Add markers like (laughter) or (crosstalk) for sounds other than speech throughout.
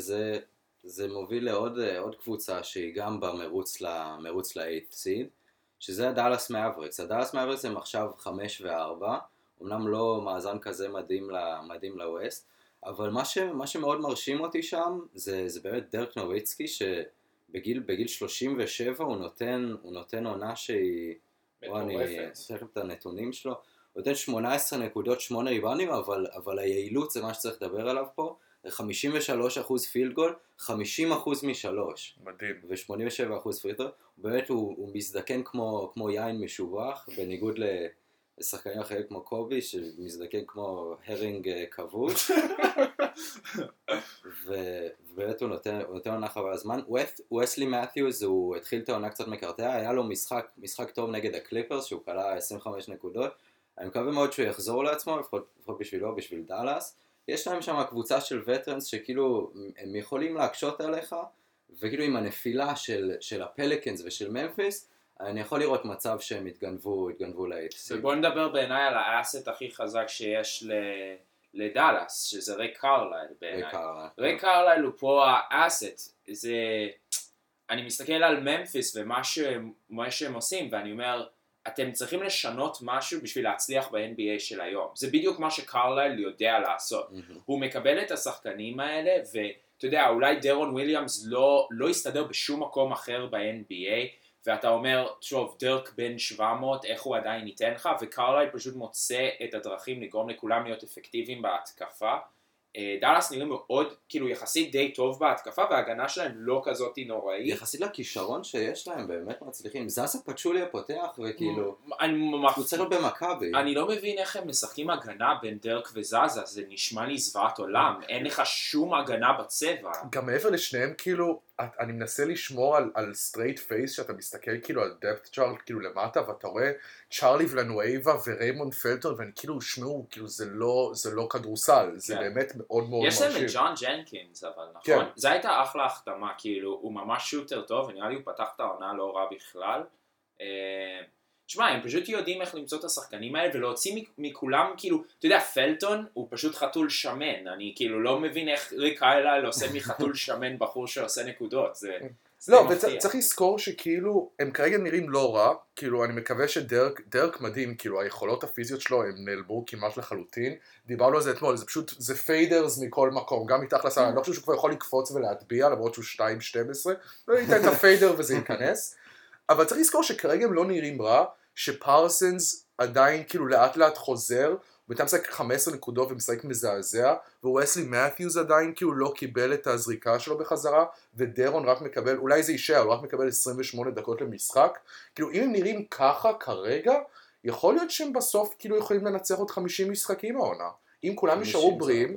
וזה זה מוביל לעוד עוד קבוצה שהיא גם במרוץ למרוץ ל-8th seed, שזה הדאלאס מאבריקס. הדאלאס מאבריקס הם עכשיו 5 ו-4, אמנם לא מאזן כזה מדהים, מדהים לווסט, אבל מה, ש, מה שמאוד מרשים אותי שם זה, זה באמת דרק נוביצקי שבגיל בגיל 37 הוא נותן, הוא נותן עונה שהיא... בוא אני לכם את הנתונים שלו. הוא נותן 18 נקודות, 8 ריבנים, אבל, אבל היעילות זה מה שצריך לדבר עליו פה. 53% field goal, 50% משלוש. מדהים. ו-87% free throw. באמת הוא, הוא מזדקן כמו, כמו יין משובח, בניגוד לשחקנים אחרים כמו קובי, שמזדקן כמו הרינג אה, כבוש. (laughs) ובאמת הוא נותן, הוא נותן עונה חבל על הזמן. ווסלי מת'יוז, הוא התחיל את העונה קצת מקרטע, היה לו משחק, משחק טוב נגד הקליפרס, שהוא קלע 25 נקודות. אני מקווה מאוד שהוא יחזור לעצמו, לפחות בשבילו, בשביל דאלאס. יש להם שם קבוצה של veterans שכאילו הם יכולים להקשות עליך, וכאילו עם הנפילה של, של הפליקנס ושל ממפיס, אני יכול לראות מצב שהם התגנבו, התגנבו ל-AFC. ובוא נדבר בעיניי על ה asset הכי חזק שיש ל... לדאלאס, שזה ריק קרלייל בעיניי. ריק קרלייל. כן. הוא פה ה asset, זה... אני מסתכל על ממפיס ומה שהם, שהם עושים, ואני אומר, אתם צריכים לשנות משהו בשביל להצליח ב-NBA של היום. זה בדיוק מה שקרלייל יודע לעשות. Mm-hmm. הוא מקבל את השחקנים האלה, ואתה יודע, אולי דרון וויליאמס לא, לא יסתדר בשום מקום אחר ב-NBA, ואתה אומר, טוב, דרק בן 700, איך הוא עדיין ייתן לך? וקרלייל פשוט מוצא את הדרכים לגרום לכולם להיות אפקטיביים בהתקפה. אה, דאלאס נראים מאוד, כאילו יחסית די טוב בהתקפה וההגנה שלהם לא כזאת נוראית. יחסית לכישרון שיש להם באמת מצליחים. זאסה פצ'וליה פותח וכאילו, הוא צריך להיות במכבי. אני לא מבין איך הם משחקים הגנה בין דרק וזאזה, זה נשמע לי זוועת עולם, אין לך שום הגנה בצבע. גם מעבר לשניהם כאילו, אני מנסה לשמור על, על straight face שאתה מסתכל כאילו על depth chart כאילו למטה ואתה רואה צ'ארלי ולנואיבה וריימון פלטר ואני כאילו שמעו כאילו זה לא, זה לא כדורסל כן. זה באמת מאוד מאוד מרשים. יש להם את ג'ון ג'נקינס אבל נכון? כן. זו הייתה אחלה החתמה כאילו הוא ממש שוטר טוב ונראה לי הוא פתח את העונה לא רע בכלל. אה, תשמע, הם פשוט יודעים איך למצוא את השחקנים האלה ולהוציא מכולם, כאילו, אתה יודע, פלטון הוא פשוט חתול שמן, אני כאילו לא מבין איך ריק קרלייל עושה מחתול (laughs) שמן בחור שעושה נקודות, זה... לא, וצריך לזכור שכאילו, הם כרגע נראים לא רע, כאילו אני מקווה שדרק דרק מדהים, כאילו היכולות הפיזיות שלו הם נעלמו כמעט לחלוטין, דיברנו על זה אתמול, זה פשוט, זה fadeaways מכל מקום, גם מתחת לסל, אני לא חושב שהוא כבר יכול לקפוץ ולהטביע למרות שהוא 2-12, לא ייתן את הפיידר וזה ייכנס, (laughs) אבל צריך לזכור שכרגע הם לא נראים רע, שפרסנס עדיין כאילו לאט לאט חוזר, בינתיים משחק 15 נקודות ומשחק מזעזע, וווסלי מת'יוז עדיין כאילו לא קיבל את הזריקה שלו בחזרה, ודרון רק מקבל, אולי זה יישאר, הוא רק מקבל 28 דקות למשחק, כאילו אם הם נראים ככה כרגע, יכול להיות שהם בסוף כאילו יכולים לנצח עוד 50 משחקים העונה. אם כולם יישארו בריאים,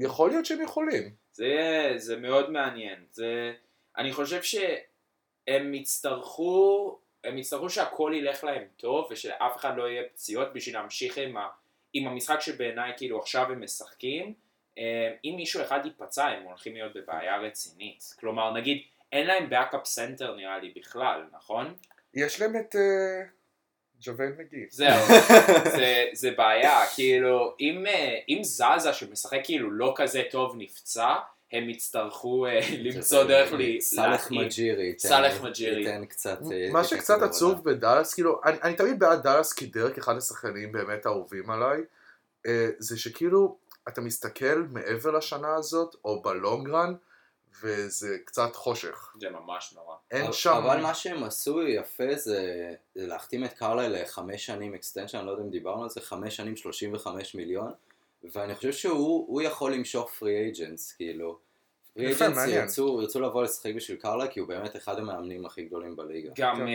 יכול להיות שהם יכולים. זה, זה מאוד מעניין. זה, אני חושב שהם יצטרכו הם יצטרכו שהכל ילך להם טוב ושלאף אחד לא יהיה פציעות בשביל להמשיך עם, ה, עם המשחק שבעיניי כאילו עכשיו הם משחקים. אה, אם מישהו אחד ייפצע הם הולכים להיות בבעיה רצינית. כלומר נגיד אין להם backup center נראה לי בכלל נכון? יש להם את uh, ג'אוול מגי זהו. (laughs) זה, זה בעיה. כאילו אם, אה, אם זזה שמשחק כאילו לא כזה טוב נפצע הם יצטרכו אה, למצוא דרך להתאים. סאלח מג'ירי. סאלח מג'ירי. ייתן קצת... אה, מה שקצת עצוב בדאלאס, כאילו, אני תמיד בעד דאלאס כי דרק אחד השחקנים באמת אהובים עליי, אה, זה שכאילו, אתה מסתכל מעבר לשנה הזאת, או בלונגרן, וזה קצת חושך. זה ממש נורא. אין שם... אבל מה שהם עשו יפה זה, להחתים את קרלייל לחמש שנים extension, אני לא יודע אם דיברנו על זה, חמש שנים 35 מיליון. ואני חושב שהוא יכול למשוך free agents, כאילו. free agents ירצו, ירצו לבוא לשחק בשביל קרלייל, כי הוא באמת אחד המאמנים הכי גדולים בליגה. גם כן. uh,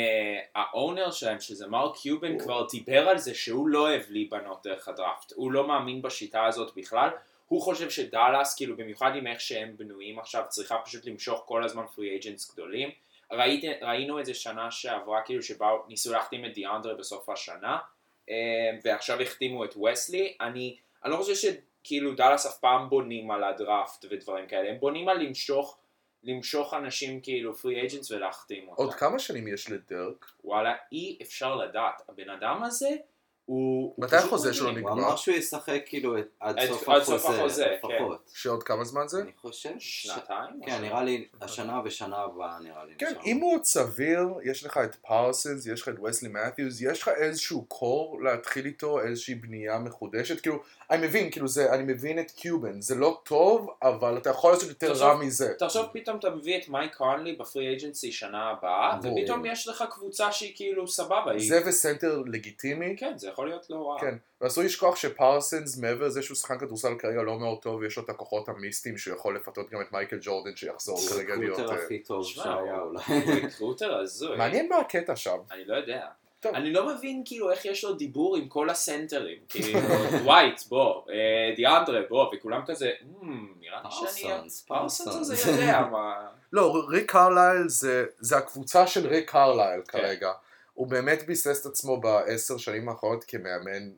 ה owner שלהם, שזה מרק קיובן. כבר דיבר על זה שהוא לא אוהב להיבנות דרך הדראפט. הוא לא מאמין בשיטה הזאת בכלל. הוא חושב שדאלאס, כאילו במיוחד עם איך שהם בנויים עכשיו, צריכה פשוט למשוך כל הזמן free agents גדולים. ראית, ראינו את זה שנה שעברה, כאילו שבאו, ניסו להחתים את דיאנדרה בסוף השנה, uh, ועכשיו החתימו את וסלי. אני... אני לא חושב שכאילו דאלאס אף פעם בונים על הדראפט ודברים כאלה, הם בונים על למשוך, למשוך אנשים כאילו פרי אייג'נס ולהחתים אותם. עוד כמה שנים יש לדרק? וואלה, אי אפשר לדעת. הבן אדם הזה, הוא... מתי החוזה שלו מדהים. הוא נגמר? אמר שהוא ישחק כאילו עד סוף עד סוף החוזה, החוזה, כן. לפחות. שעוד כמה זמן זה? אני חושב. שנתיים? כן, נראה לי השנה ושנה הבאה נראה לי. כן. אם הוא עוד סביר, יש לך את פרסנס, יש לך את וסלי מת'יוס, יש לך איזשהו קור להתחיל איתו, איזושהי בנייה מחודשת, כאילו, אני מבין, כאילו זה, אני מבין את קיובן, זה לא טוב, אבל אתה יכול לעשות יותר רע מזה. תחשוב פתאום אתה מביא את מייק קונלי בפרי אייג'נסי שנה הבאה. ופתאום יש לך קבוצה שהיא כאילו סבבה. זה וסנטר לגיטימי, כן, זה יכול להיות לא רע. כן, ואסור לשכוח שפרסונס, מעבר לזה שהוא שחקן כדורסל כרגע לא מאוד טוב, יש לו את הכוחות המיסטיים שהוא יכול לפתות גם את מייקל ג'ורדן שיחזור כרגע להיות... ה recruiter אה, הכי טוב שהיה אולי. (laughs) הוא recruiter הזוי. מעניין מה הקטע שם. אני לא יודע. טוב. אני לא מבין כאילו איך יש לו דיבור עם כל הסנטרים. (laughs) כאילו, דווייט, בוא, אה, דיאנדרה, בוא, וכולם כזה, "מ, נראה לי שאני... פרסונס, פרסונס הזה. יודע מה... לא, ריק קרלייל זה, זה הקבוצה של ריק קרלייל כן. כרגע. הוא באמת ביסס את עצמו בעשר שנים האחרונות כמאמן.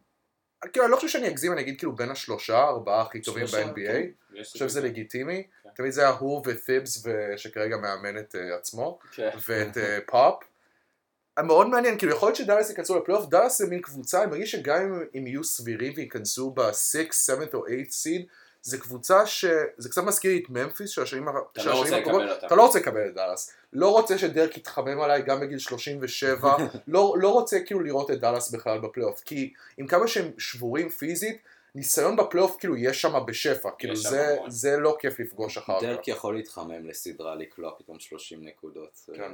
כאילו, אני לא חושב שאני אגזים, אני אגיד כאילו בין השלושה, ארבעה הכי טובים ב-NBA. כן, אני חושב שזה. לגיטימי. כן. תמיד זה היה הוא ותיבס, שכרגע מאמן את אה, עצמו, כן. ואת אה, פופ. מאוד מעניין, כאילו יכול להיות שדאלאס ייכנסו לפלייאוף, דאלאס זה מין קבוצה, אני מרגיש שגם אם יהיו סבירים וייכנסו ב-6, 7 או 8 seed, זה קבוצה ש... זה קצת מזכיר לי את ממפיס של השנים ה- אתה לא רוצה הקרובות. אתה לא רוצה לקבל את דאלאס. לא רוצה שדרק יתחמם עליי גם בגיל 37, (laughs) לא, לא רוצה כאילו לראות את דאלאס בכלל בפלייאוף, כי עם כמה שהם שבורים פיזית, ניסיון בפלייאוף כאילו יש שם בשפע, כאילו זה, המון. זה לא כיף לפגוש אחר כך. דרק יכול להתחמם לסדרה, לקלוע פתאום 30 נקודות. כן.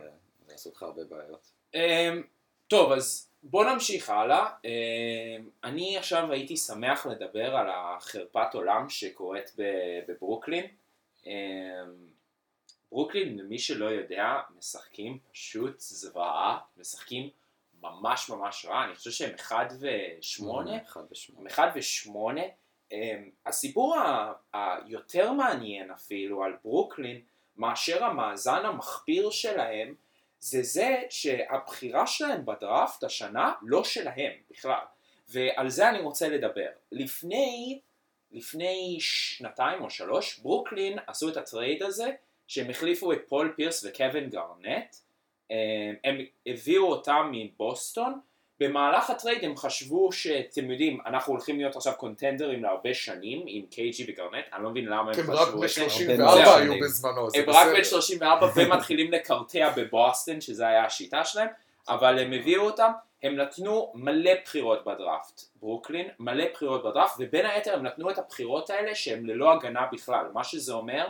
לעשות לך הרבה בעיות. אמ, טוב, אז בוא נמשיך הלאה. אמ, אני עכשיו הייתי שמח לדבר על החרפת עולם שקורית בברוקלין. אמ, ברוקלין, למי שלא יודע, משחקים פשוט זוועה, משחקים ממש ממש רע, אני חושב שהם 1 ו-8. אחד ושמונה. אחד ושמונה. אמ, הסיפור ה- היותר מעניין אפילו על ברוקלין, מאשר המאזן המחפיר שלהם, זה זה שהבחירה שלהם בדראפט השנה לא שלהם בכלל. ועל זה אני רוצה לדבר. לפני, לפני שנתיים או שלוש, ברוקלין עשו את ה trade הזה, שהם החליפו את פול פירס וקווין גארנט. אמ, הם הביאו אותם מבוסטון, במהלך ה trade הם חשבו שאתם יודעים, אנחנו הולכים להיות עכשיו קונטנדרים להרבה שנים עם KG וגארנט, אני לא מבין למה הם הם רק חשבו את זה. ב-34 זהו. היו בזמנו, זה הם רק בן בסדר. 34 (laughs) ומתחילים לקרטע בבוסטון, שזה היה השיטה שלהם, אבל הם הביאו אותם, הם נתנו מלא בחירות בדראפט, ברוקלין, מלא בחירות בדראפט, ובין היתר הם נתנו את הבחירות האלה שהן ללא הגנה בכלל, מה שזה אומר,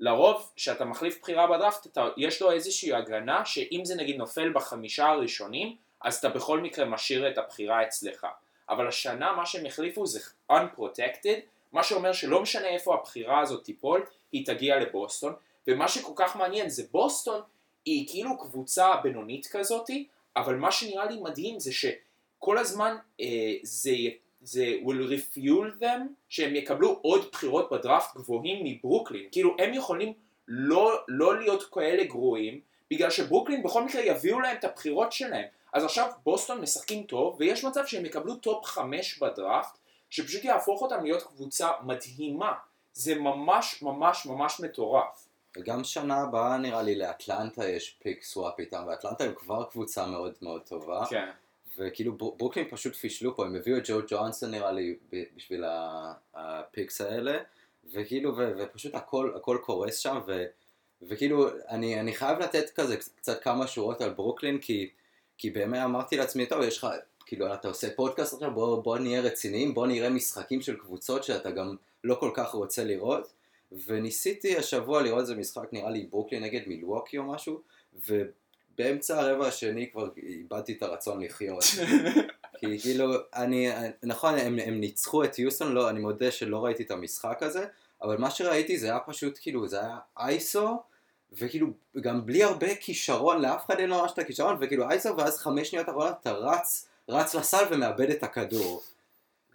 לרוב כשאתה מחליף בחירה בדראפט, יש לו איזושהי הגנה שאם זה נגיד נופל בחמישה הראשונים, אז אתה בכל מקרה משאיר את הבחירה אצלך. אבל השנה מה שהם החליפו זה unprotected, מה שאומר שלא משנה איפה הבחירה הזאת תיפול, היא תגיע לבוסטון, ומה שכל כך מעניין זה בוסטון היא כאילו קבוצה בינונית כזאתי, אבל מה שנראה לי מדהים זה שכל הזמן אה, זה, זה will refuel them, שהם יקבלו עוד בחירות בדראפט גבוהים מברוקלין, כאילו הם יכולים לא, לא להיות כאלה גרועים, בגלל שברוקלין בכל מקרה יביאו להם את הבחירות שלהם. אז עכשיו בוסטון משחקים טוב, ויש מצב שהם יקבלו top 5 בדראפט, שפשוט יהפוך אותם להיות קבוצה מדהימה. זה ממש ממש ממש מטורף. וגם שנה הבאה נראה לי לאטלנטה יש pick swap איתם, ואטלנטה הם כבר קבוצה מאוד מאוד טובה. כן. וכאילו בר- ברוקלין פשוט פישלו פה, הם הביאו את ג'ו ג'ונסון נראה לי בשביל ה picks האלה, וכאילו, ו- ופשוט הכל, הכל קורס שם, ו- וכאילו, אני, אני חייב לתת כזה קצת- כמה שורות על ברוקלין, כי, כי באמת אמרתי לעצמי, טוב, יש לך, כאילו, אתה עושה פודקאסט עכשיו, בוא, בוא נהיה רציניים, בוא נראה משחקים של קבוצות שאתה גם לא כל כך רוצה לראות, וניסיתי השבוע לראות איזה משחק, נראה לי ברוקלין נגד מילווקי או משהו, ובאמצע הרבע השני כבר איבדתי את הרצון לחיות. (laughs) כי כאילו, אני, נכון, הם, הם ניצחו את יוסטון, לא, אני מודה שלא ראיתי את המשחק הזה, אבל מה שראיתי זה היה פשוט, כאילו, זה היה אייסו, וכאילו, גם בלי הרבה כישרון, לאף אחד אין לו ממש את הכישרון, וכאילו אייסו, ואז חמש שניות אחרונות אתה רץ, רץ לסל ומאבד את הכדור.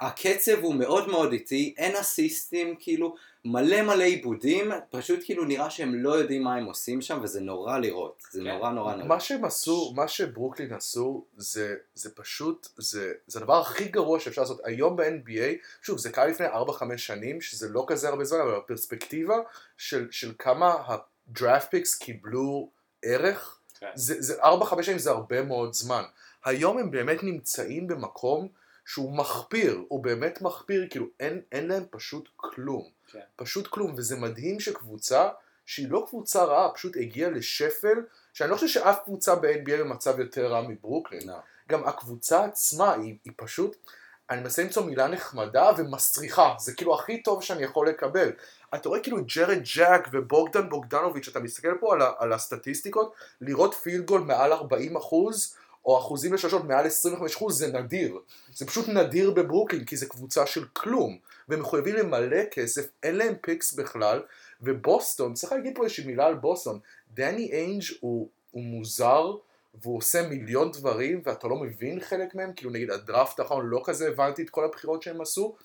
הקצב הוא מאוד מאוד איטי, אין אסיסטים, כאילו, מלא מלא עיבודים, פשוט כאילו נראה שהם לא יודעים מה הם עושים שם, וזה נורא לראות, זה כן. נורא נורא נורא. מה שהם עשו, מה שברוקלין עשו, זה, זה פשוט, זה, זה הדבר הכי גרוע שאפשר לעשות. היום ב-NBA, שוב, זה קרה לפני 4-5 שנים, שזה לא כזה הרבה זמן, אבל הפרספקטיבה של, של כמה הדראפט פיקס קיבלו ערך, כן. זה 4-5 שנים זה הרבה מאוד זמן. היום הם באמת נמצאים במקום שהוא מחפיר, הוא באמת מחפיר, כאילו אין, אין להם פשוט כלום. כן. פשוט כלום, וזה מדהים שקבוצה שהיא לא קבוצה רעה, פשוט הגיעה לשפל, שאני לא חושב שאף קבוצה ב-NBA במצב יותר רע מברוקלין. לא. גם הקבוצה עצמה היא, היא פשוט, אני מנסה למצוא מילה נחמדה ומסריחה, זה כאילו הכי טוב שאני יכול לקבל. אתה רואה כאילו ג'רד ג'אק ובוגדן בוגדנוביץ', אתה מסתכל פה על, על הסטטיסטיקות, לראות field goal מעל 40 אחוז, או אחוזים לשלושות מעל 25 אחוז, זה נדיר. זה פשוט נדיר בברוקלין, כי זה קבוצה של כלום. והם מחויבים למלא כסף, אין להם picks בכלל, ובוסטון, צריך להגיד פה איזושהי מילה על בוסטון, דני איינג' הוא, הוא מוזר, והוא עושה מיליון דברים, ואתה לא מבין חלק מהם, כאילו נגיד הדראפט האחרון לא כזה הבנתי את כל הבחירות שהם עשו,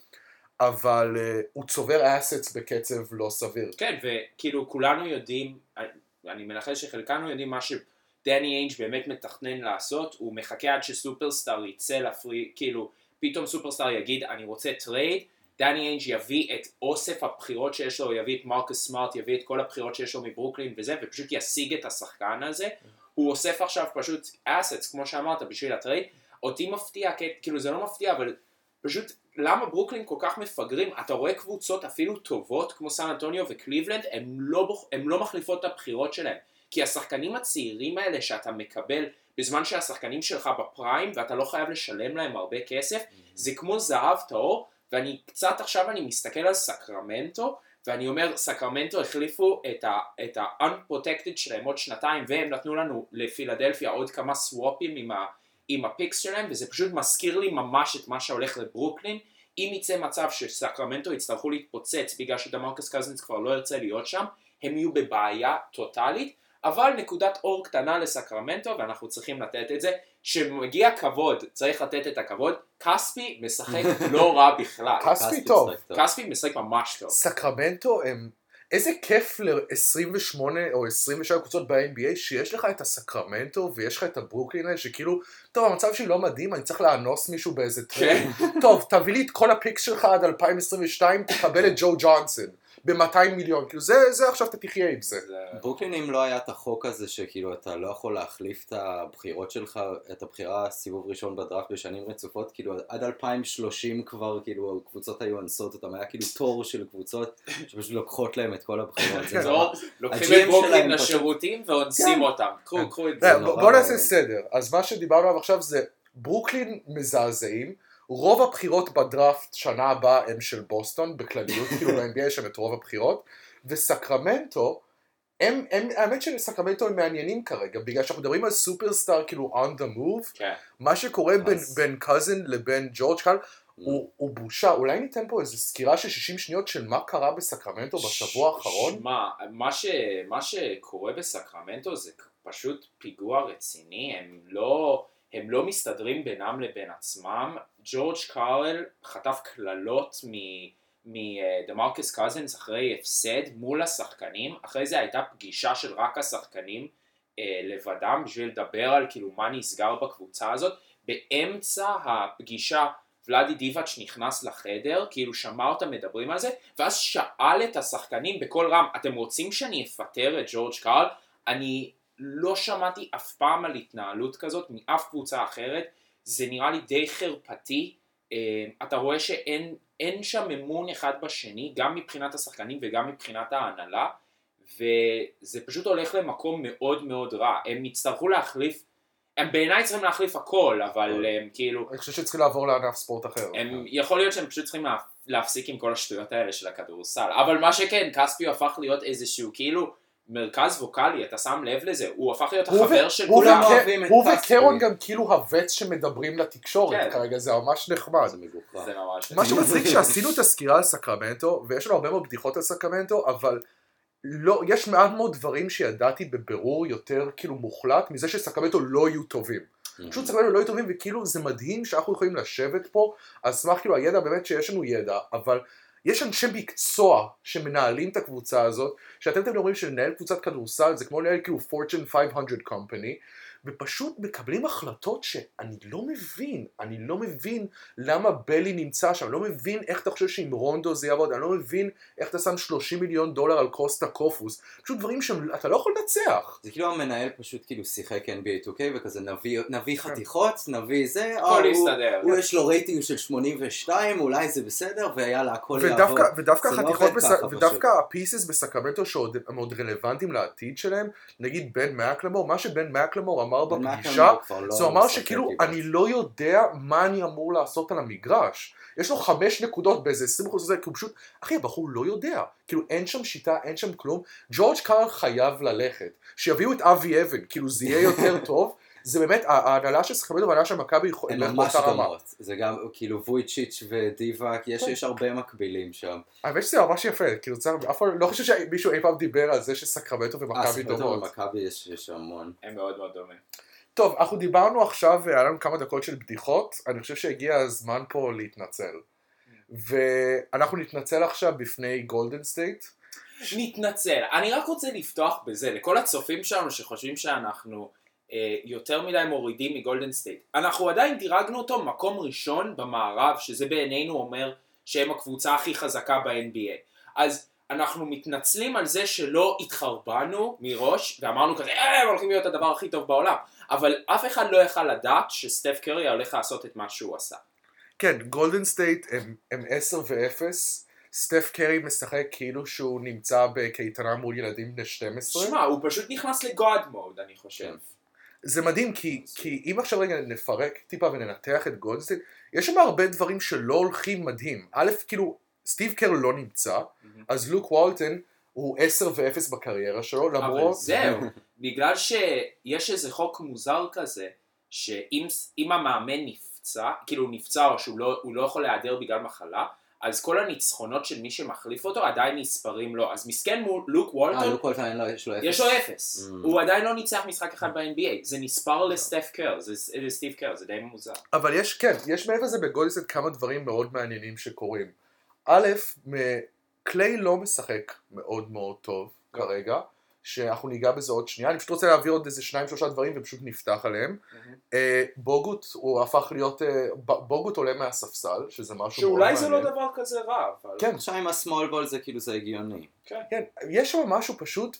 אבל אה, הוא צובר assets בקצב לא סביר. כן, וכאילו כולנו יודעים, אני מנחש שחלקנו יודעים מה שדני איינג' באמת מתכנן לעשות, הוא מחכה עד שסופרסטאר יצא ל free, כאילו פתאום סופרסטאר יגיד אני רוצה trade, דני איינג' יביא את אוסף הבחירות שיש לו, יביא את מרקוס סמארט, יביא את כל הבחירות שיש לו מברוקלין וזה, ופשוט ישיג את השחקן הזה. הוא אוסף עכשיו פשוט assets, כמו שאמרת, בשביל ה trade. אותי מפתיע, כן, כאילו זה לא מפתיע, אבל פשוט למה ברוקלין כל כך מפגרים? אתה רואה קבוצות אפילו טובות כמו סן אנטוניו וקליבלנד, הן לא, בוח- לא מחליפות את הבחירות שלהם. כי השחקנים הצעירים האלה שאתה מקבל בזמן שהשחקנים שלך ב prime ואתה לא חייב לשלם להם הרבה כסף, זה כמו זהב טהור, ואני קצת עכשיו אני מסתכל על סקרמנטו, ואני אומר, סקרמנטו החליפו את ה-unprotected שלהם עוד שנתיים, והם נתנו לנו לפילדלפיה עוד כמה סוואפים עם, ה- עם ה picks שלהם, וזה פשוט מזכיר לי ממש את מה שהולך לברוקלין. אם יצא מצב שסקרמנטו יצטרכו להתפוצץ בגלל שדמרקס קזינס כבר לא ירצה להיות שם, הם יהיו בבעיה טוטאלית, אבל נקודת אור קטנה לסקרמנטו, ואנחנו צריכים לתת את זה, שמגיע כבוד, צריך לתת את הכבוד, כספי משחק (laughs) לא רע בכלל. כספי טוב. כספי משחק ממש טוב. סקרמנטו הם... איזה כיף ל-28 או 27 קבוצות ב-NBA שיש לך את הסקרמנטו ויש לך את הברוקלין האלה שכאילו, טוב המצב שלי לא מדהים, אני צריך לאנוס מישהו באיזה trade. טוב, תביא לי את כל ה picks שלך עד 2022, תקבל את ג'ו ג'ונסון ב-200 מיליון, כאילו זה, זה עכשיו אתה תחיה עם זה. ברוקלין אם לא היה את החוק הזה שכאילו אתה לא יכול להחליף את הבחירות שלך, את הבחירה סיבוב ראשון בדראפט בשנים רצופות, כאילו עד 2030 כבר כאילו הקבוצות היו אנסות אותם, היה כאילו תור של קבוצות שפשוט לוקחות להם את כל הבחירות. לא- לוקחים את ברוקלין לשירותים ואונסים כן. אותם. קחו, כן. קחו את רגע, זה. בוא נעשה. סדר. אז מה שדיברנו עליו עכשיו זה ברוקלין מזעזעים. רוב הבחירות בדראפט שנה הבאה הם של בוסטון, בכלליות, (laughs) כאילו ב-NBA יש שם את רוב הבחירות, וסקרמנטו, הם, הם, האמת שסקרמנטו הם מעניינים כרגע, בגלל שאנחנו מדברים על סופרסטאר כאילו on the move, כן. מה שקורה בין, בין קזן לבין ג'ורג' קל, הוא, הוא בושה. אולי ניתן פה איזו סקירה של 60 שניות של מה קרה בסקרמנטו בשבוע האחרון? שמע, מה, ש, מה שקורה בסקרמנטו זה פשוט פיגוע רציני, הם לא, הם לא מסתדרים בינם לבין עצמם. ג'ורג' קארל חטף קללות מדמרקס קזינס אחרי הפסד מול השחקנים, אחרי זה הייתה פגישה של רק השחקנים אה, לבדם בשביל לדבר על כאילו מה נסגר בקבוצה הזאת. באמצע הפגישה ולאדי דיבאץ' נכנס לחדר, כאילו שמע אותם מדברים על זה, ואז שאל את השחקנים בקול רם, אתם רוצים שאני אפטר את ג'ורג' קארל? אני לא שמעתי אף פעם על התנהלות כזאת מאף קבוצה אחרת, זה נראה לי די חרפתי, אה, אתה רואה שאין אין שם אמון אחד בשני, גם מבחינת השחקנים וגם מבחינת ההנהלה, וזה פשוט הולך למקום מאוד מאוד רע, הם יצטרכו להחליף, הם בעיניי צריכים להחליף הכל, אבל הם כאילו, אני חושב שצריכים לעבור לענף ספורט אחר. הם, יכול להיות שהם פשוט צריכים לה, להפסיק עם כל השטויות האלה של הכדורסל, אבל מה שכן, כספי הפך להיות איזשהו כאילו מרכז ווקאלי, אתה שם לב לזה, הוא הפך להיות הוא החבר ו- של הוא כולם. וק- אוהבים את הוא. וקרון גם כאילו הווץ שמדברים לתקשורת כן. כרגע, זה ממש נחמד. זה מגוחך. זה ממש... מה שמצחיק שעשינו את הסקירה על סקרמנטו, ויש לנו הרבה מאוד בדיחות על סקרמנטו, אבל לא, יש מעט מאוד דברים שידעתי בבירור יותר כאילו מוחלט מזה שסקרמנטו לא יהיו טובים. פשוט סקרמנטו לא יהיו טובים, וכאילו זה מדהים שאנחנו יכולים לשבת פה, על סמך כאילו הידע באמת שיש לנו ידע, אבל יש אנשי מקצוע שמנהלים את הקבוצה הזאת, שאתם תמיד אומרים שלנהל קבוצת כדורסל זה כמו לנהל כאילו Fortune 500 company, ופשוט מקבלים החלטות שאני לא מבין, אני לא מבין למה בלינלי נמצא שם, אני לא מבין איך אתה חושב שעם רונדו זה יעבוד, אני לא מבין איך אתה שם 30 מיליון דולר על קוסטה קופוס, פשוט דברים שאתה לא יכול לנצח. זה כאילו המנהל פשוט כאילו שיחק NBA 2K וכזה נביא, נביא כן. חתיכות, נביא זה, הכל יסתדר. הוא, הוא יש לו רייטינג של 82, אולי זה בסדר, ויאללה הכל ודווקא, יעבוד. ודווקא לא החתיכות, בס... ודווקא ה pieces בסקרמנטו שעוד מאוד רלוונטיים לעתיד שלהם, נגיד בן מקלמור, מה שבן מקלמור אמר בפגישה, לא זה אמר שכאילו אני לא יודע מה אני אמור לעשות על המגרש. יש לו חמש נקודות באיזה 20% הזה, כי הוא פשוט, אחי הבחור לא יודע, כאילו אין שם שיטה, אין שם כלום, ג'ורג' קארל חייב ללכת, שיביאו את אבי אבן, כאילו זה יהיה יותר (laughs) טוב, זה באמת, ההנהלה של סכמדו וההנהלה של מכבי הן ממש דומות, זה גם כאילו וויצ'יץ' ודיבאק, יש, כן. יש הרבה מקבילים שם. האמת שזה ממש יפה, כאילו אף פעם לא חושב שמישהו אי פעם דיבר על זה שסקרמנטו ומכבי דומות. אה, סקרמנטו יש, יש המון. הם מאוד מאוד דומים. טוב, אנחנו דיברנו עכשיו, היה לנו כמה דקות של בדיחות, אני חושב שהגיע הזמן פה להתנצל. ואנחנו נתנצל עכשיו בפני גולדן סטייט. נתנצל. אני רק רוצה לפתוח בזה, לכל הצופים שלנו שחושבים שאנחנו אה, יותר מדי מורידים מגולדן סטייט. אנחנו עדיין דירגנו אותו מקום ראשון במערב, שזה בעינינו אומר שהם הקבוצה הכי חזקה ב-NBA. אז אנחנו מתנצלים על זה שלא התחרבנו מראש, ואמרנו כזה, אה, הם הולכים להיות הדבר הכי טוב בעולם. אבל אף אחד לא יכל לדעת שסטף קרי הולך לעשות את מה שהוא עשה. כן, גולדן סטייט הם, הם 10 ו-0, סטף קרי משחק כאילו שהוא נמצא בקייטנה מול ילדים בני 12. שמע, הוא פשוט נכנס ל god mode, אני חושב. כן. זה מדהים, כי, כי אם עכשיו רגע נפרק טיפה וננתח את גולדן סטייט, יש שם הרבה דברים שלא הולכים מדהים. א', כאילו, סטיב קר לא נמצא, mm-hmm. אז לוק וולטון הוא 10 ו-0 בקריירה שלו, למרות... אבל זהו, בגלל שיש איזה חוק מוזר כזה, שאם המאמן נפצע, כאילו נפצע או שהוא לא, לא יכול להיעדר בגלל מחלה, אז כל הניצחונות של מי שמחליף אותו עדיין נספרים לו. אז מסכן מול לוק וולטון, אה, לוק וולטון לו, יש לו אפס. יש לו אפס. Mm. הוא עדיין לא ניצח משחק אחד ב-NBA. זה נספר לסטף קר, זה לסטיב קר, זה די מוזר. אבל יש, כן, יש מעבר לזה בגולדסט כמה דברים מאוד מעניינים שקורים. א', קליי לא משחק מאוד מאוד טוב כרגע. שאנחנו ניגע בזה עוד שנייה, אני פשוט רוצה להעביר עוד איזה שניים שלושה דברים ופשוט נפתח עליהם. אה, בוגוט הוא הפך להיות, אה, בוגוט עולה מהספסל, שזה משהו מאוד מעניין. שאולי זה לא דבר כזה רע. כן. עכשיו עם ה small ball זה כאילו זה הגיוני. כן. כן, יש שם משהו פשוט,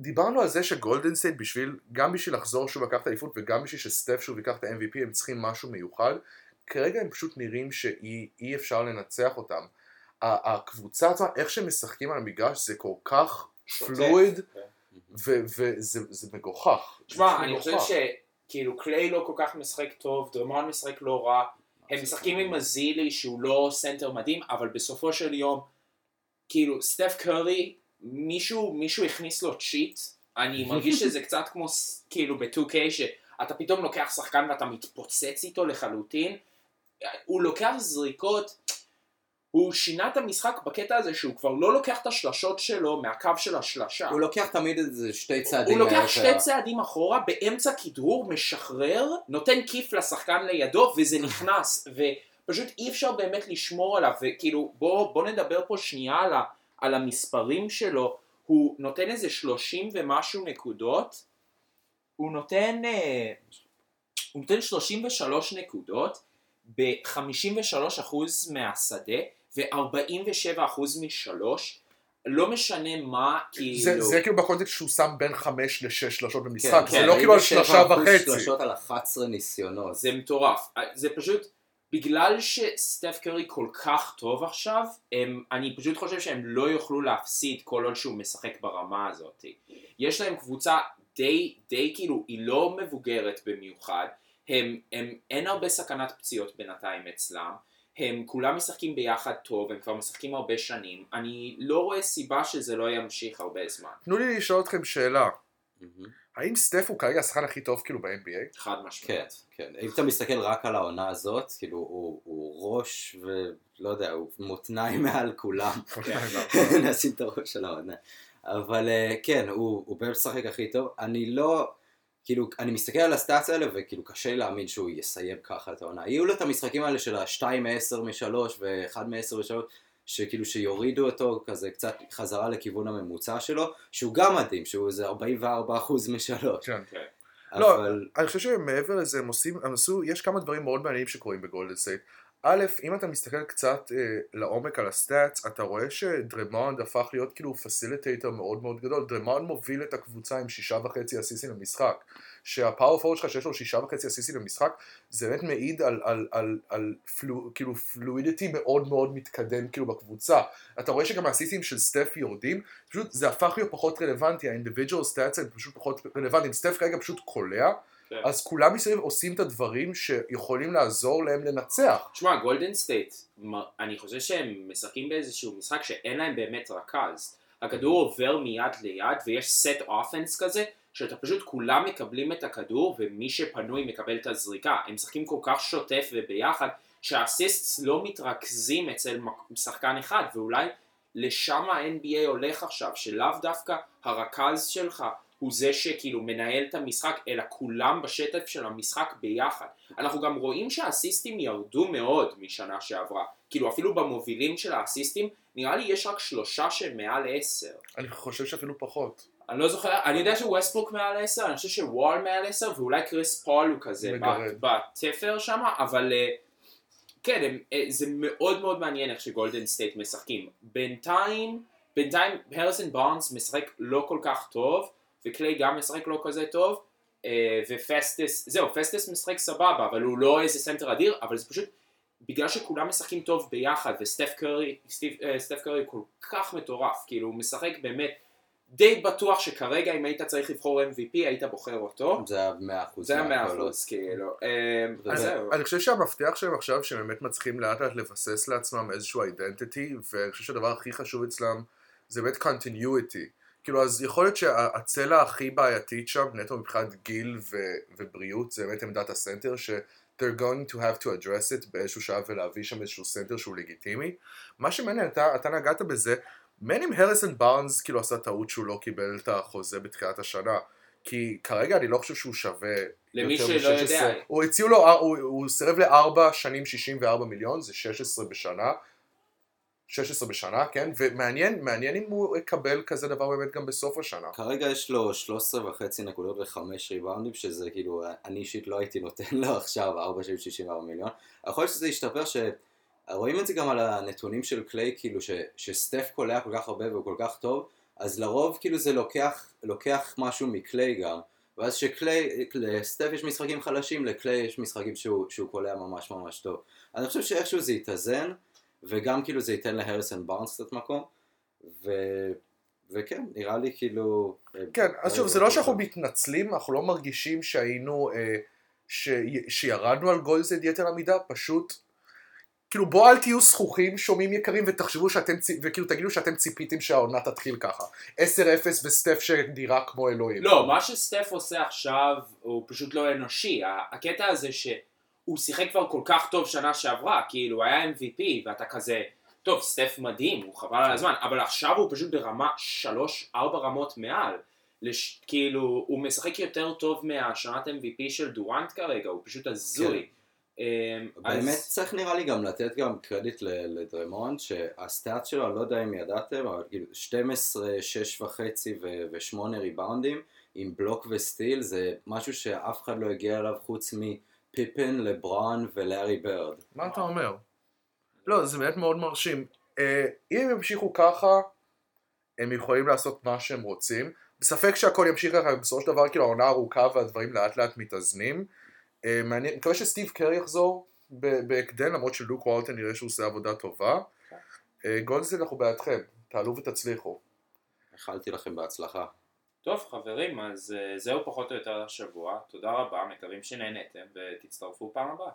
דיברנו על זה שגולדן סטייט בשביל, גם בשביל לחזור שוב לקחת אליפות וגם בשביל שסטף שוב ייקח את ה-MVP הם צריכים משהו מיוחד. כרגע הם פשוט נראים שאי אפשר לנצח אותם. הקבוצה עצמה, איך שהם משחקים על המגרש זה כל כך fluid, כן. וזה מגוחך. תשמע, אני חושב שכאילו קליי לא כל כך משחק טוב, דרמון משחק לא רע, הם משחקים עם אזילי שהוא לא סנטר מדהים, אבל בסופו של יום, כאילו סטף קורי, מישהו, מישהו הכניס לו cheat, אני (laughs) מרגיש שזה קצת כמו כאילו ב-2K, שאתה פתאום לוקח שחקן ואתה מתפוצץ איתו לחלוטין, הוא לוקח זריקות, הוא שינה את המשחק בקטע הזה שהוא כבר לא לוקח את השלשות שלו מהקו של השלשה. הוא לוקח תמיד איזה שתי צעדים. הוא לוקח שתי צעדים אחורה, באמצע כדרור, משחרר, נותן כיף לשחקן לידו וזה נכנס. (laughs) ופשוט אי אפשר באמת לשמור עליו, וכאילו בוא, בוא נדבר פה שנייה על, ה, על המספרים שלו. הוא נותן איזה שלושים ומשהו נקודות, הוא נותן, אה, הוא נותן 33 נקודות ב-53% מהשדה, ו-47% משלוש, לא משנה מה, כאילו... זה, זה כאילו בקונטקסט שהוא שם בין 5 ל-6 שלושות במשחק, כן, זה כן, לא כאילו על שלושה וחצי. שלושות על 11 ניסיונות. זה מטורף. זה פשוט, בגלל שסטף קרי כל כך טוב עכשיו, הם, אני פשוט חושב שהם לא יוכלו להפסיד כל עוד שהוא משחק ברמה הזאת. יש להם קבוצה די, די כאילו, היא לא מבוגרת במיוחד, הם, הם, אין הרבה סכנת פציעות בינתיים אצלם. הם כולם משחקים ביחד טוב, הם כבר משחקים הרבה שנים, אני לא רואה סיבה שזה לא ימשיך הרבה זמן. תנו לי לשאול אתכם שאלה. האם סטף הוא כרגע השחקן הכי טוב כאילו ב-NBA? חד משמעית. כן, כן. אם אתה מסתכל רק על העונה הזאת, כאילו הוא, הוא ראש ולא יודע, הוא מותניים (laughs) מעל כולם. (laughs) כן. נשים את הראש של העונה. אבל אה, כן, הוא, הוא באמת משחק הכי טוב. אני לא... כאילו, אני מסתכל על ה stats האלה וכאילו קשה להאמין שהוא יסיים ככה את העונה. יהיו לו את המשחקים האלה של ה-2 מ-10 מ-3 ו-1 מ-10 מ-3, שכאילו שיורידו אותו כזה קצת חזרה לכיוון הממוצע שלו, שהוא גם מדהים, שהוא איזה 44% מ-3. כן, כן. לא, אבל... אני חושב שמעבר לזה הם עושים, הם עשו, יש כמה דברים מאוד מעניינים שקורים בגולדן סטייט. א', אם אתה מסתכל קצת אה, לעומק על ה stats, אתה רואה שדריימונד הפך להיות כאילו facilitator מאוד מאוד גדול. דריימונד מוביל את הקבוצה עם שישה וחצי אסיסטים למשחק. שה power forward שלך שיש לו שישה וחצי אסיסטים למשחק, זה באמת מעיד על, על, על, על flow, כאילו fluidity מאוד מאוד מתקדם כאילו בקבוצה. אתה רואה שגם האסיסטים של סטף יורדים, פשוט זה הפך להיות פחות רלוונטי, ה individual stats הם פשוט פחות רלוונטיים. סטף כרגע פשוט קולע. כן. אז כולם מסביב עושים את הדברים שיכולים לעזור להם לנצח. תשמע, גולדן סטייט, אני חושב שהם משחקים באיזשהו משחק שאין להם באמת רכז. הכדור עובר מיד ליד ויש set offense כזה, שאתה פשוט כולם מקבלים את הכדור ומי שפנוי מקבל את הזריקה. הם משחקים כל כך שוטף וביחד, שה assists לא מתרכזים אצל שחקן אחד, ואולי לשם ה-NBA הולך עכשיו, שלאו דווקא הרכז שלך הוא זה שכאילו מנהל את המשחק, אלא כולם בשטף של המשחק ביחד. אנחנו גם רואים שהאסיסטים ירדו מאוד משנה שעברה. כאילו אפילו במובילים של האסיסטים, נראה לי יש רק שלושה שהם מעל עשר. אני חושב שאפילו פחות. אני לא זוכר, אני יודע שווסטברוק מעל עשר, אני חושב שוול מעל עשר, ואולי קריס פול הוא כזה. בתפר שם, אבל אה, כן, הם, אה, זה מאוד מאוד מעניין איך שגולדן סטייט משחקים. בינתיים, בינתיים הריסון בארנס משחק לא כל כך טוב, וקליי גם משחק לא כזה טוב, אה, ופסטוס, זהו, פסטוס משחק סבבה, אבל הוא לא איזה סנטר אדיר, אבל זה פשוט בגלל שכולם משחקים טוב ביחד, וסטף קרי, סטיב, אה, סטף קרי כל כך מטורף, כאילו הוא משחק באמת די בטוח שכרגע אם היית צריך לבחור MVP היית בוחר אותו. זה היה מאה אחוז. זה היה מאה. אחוז, כאילו. אה, זה- זהו. אני חושב שהמפתח שלהם עכשיו, שהם באמת מצליחים לאט לאט לבסס לעצמם איזשהו identity, ואני חושב שהדבר הכי חשוב אצלם זה באמת continuity. כאילו, אז יכול להיות שהצלע הכי בעייתית שם, נטו מבחינת גיל ו- ובריאות, זה באמת עמדת הסנטר, ש... they're going to have to address it באיזשהו שעה ולהביא שם איזשהו סנטר שהוא לגיטימי. מה שמעניין, אתה, אתה נגעת בזה, מעניין אם הריסון בארנס כאילו עשה טעות שהוא לא קיבל את החוזה בתחילת השנה. כי כרגע אני לא חושב שהוא שווה למי שלא מ- 16. יודע. הוא הציעו לו, הוא, הוא סירב לארבע שנים 64 מיליון, זה 16 בשנה. 16 בשנה, כן? ומעניין, מעניין אם הוא יקבל כזה דבר באמת גם בסוף השנה. כרגע יש לו 13 וחצי נקודות וחמש ריבאונדים, שזה כאילו, אני אישית לא הייתי נותן לו עכשיו 4 של 64 מיליון. יכול להיות שזה ישתפר, שרואים את זה גם על הנתונים של קליי, כאילו ש... שסטף קולע כל כך הרבה והוא כל כך טוב, אז לרוב כאילו זה לוקח, לוקח משהו מקליי גם, ואז שקליי, לסטף יש משחקים חלשים, לקליי יש משחקים שהוא, שהוא קולע ממש ממש טוב. אני חושב שאיכשהו זה יתאזן, וגם כאילו זה ייתן להריסון בארנס קצת מקום, ו... וכן, נראה לי כאילו... כן, אז שוב, זה לא שאנחנו מתנצלים, אנחנו לא מרגישים שהיינו, אה, ש... שירדנו על גולדסטייט יתר המידה, פשוט, כאילו בואו אל תהיו זחוחים, שומעים יקרים, ותחשבו שאתם, וכאילו תגידו שאתם ציפיתם שהעונה תתחיל ככה. 10-0 וסטף שנראה כמו אלוהים. לא, מה שסטף עושה עכשיו הוא פשוט לא אנושי. הקטע הזה שהוא שיחק כבר כל כך טוב שנה שעברה, כאילו הוא היה MVP ואתה כזה, טוב, סטף מדהים, הוא חבל על הזמן, אבל עכשיו הוא פשוט ברמה שלוש, ארבע רמות מעל. לש... כאילו, הוא משחק יותר טוב מהשנת MVP של דורנט כרגע, הוא פשוט הזוי. אמ, אז- באמת צריך נראה לי גם לתת גם קרדיט לדרמונד, שהסטאט שלו, אני לא יודע אם ידעתם, אבל כאילו 12, 6 וחצי ו-8 ריבאונדים עם בלוק וסטיל, זה משהו שאף אחד לא הגיע אליו חוץ מפיפן, לברון ולארי ברד. מה אתה אומר? לא, זה באמת מאוד מרשים. אה, אם הם ימשיכו ככה, הם יכולים לעשות מה שהם רוצים. בספק שהכל ימשיך ככה, בסופו של דבר כאילו העונה ארוכה והדברים לאט לאט מתאזנים. אה, מעניין, מקווה שסטיב קר יחזור ב- בהקדם, למרות שלוק וולטון נראה שהוא עושה עבודה טובה. אה, גולדסטייט אנחנו בעדכם, תעלו ותצליחו. איחלתי לכם בהצלחה. טוב חברים, אז אה, זהו פחות או יותר השבוע, תודה רבה, מקווים שנהנתם ותצטרפו פעם הבאה.